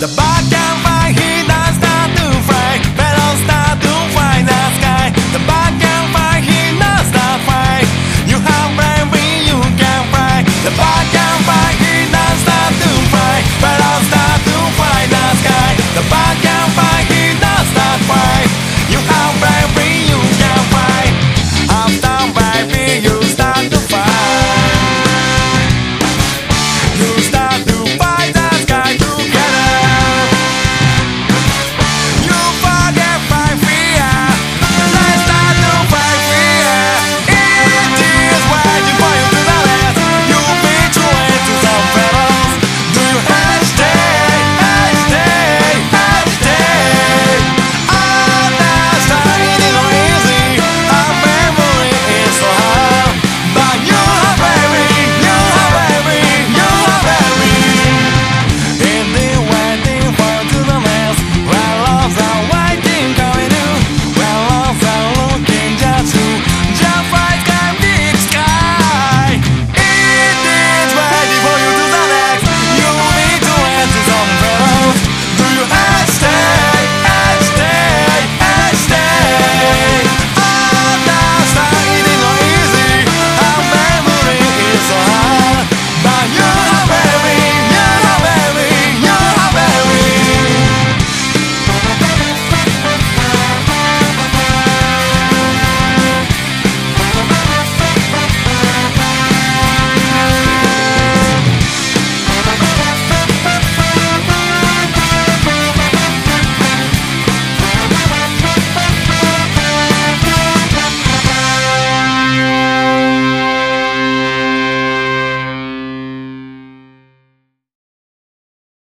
The